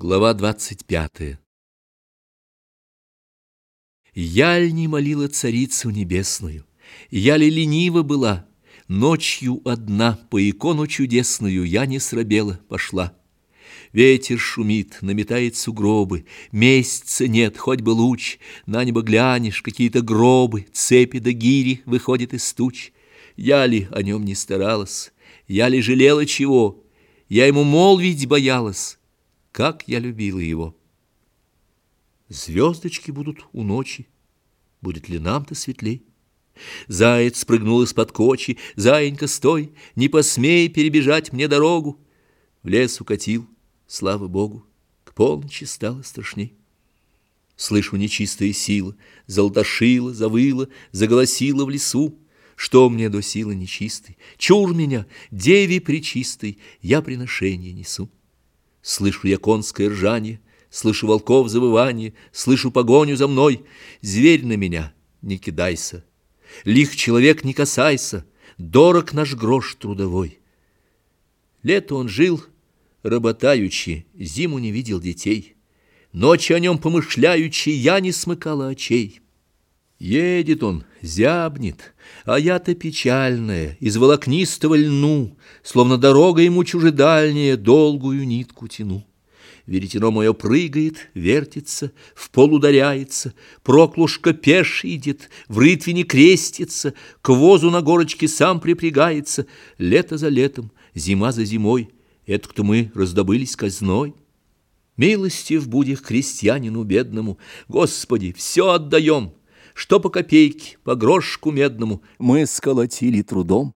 Глава двадцать пятая. Я ли не молила царицу небесную, Я ли ленива была, Ночью одна по икону чудесную Я не срабела, пошла. Ветер шумит, наметает сугробы, Месяца нет, хоть бы луч, На небо глянешь, какие-то гробы, Цепи да гири выходят из туч. Я ли о нем не старалась, Я ли жалела чего, Я ему молвить боялась, как я любила его. Звездочки будут у ночи, будет ли нам-то светлей? Заяц спрыгнул из-под кочи, заинька, стой, не посмей перебежать мне дорогу. В лес укатил, слава Богу, к полночи стало страшней. Слышу нечистая сила, золотошила, завыла, заголосила в лесу. Что мне до силы нечистой? Чур меня, деви причистой, я приношение несу. Слышу я конское ржание, слышу волков завывание, слышу погоню за мной. Зверь на меня, не кидайся, лих человек не касайся, дорог наш грош трудовой. Лето он жил, работаючи, зиму не видел детей. Ночи о нем помышляючи, я не смыкала очей. Едет он, зябнет, а я-то печальная, из волокнистого льну, Словно дорога ему чужедальняя, долгую нитку тяну. Веретено мое прыгает, вертится, в пол ударяется, Проклушка пеш идет, в рытвине крестится, К возу на горочке сам припрягается, Лето за летом, зима за зимой, Это кто мы раздобылись казной. В будях крестьянину бедному, Господи, все отдаем — что по копейке, по грошку медному мы сколотили трудом.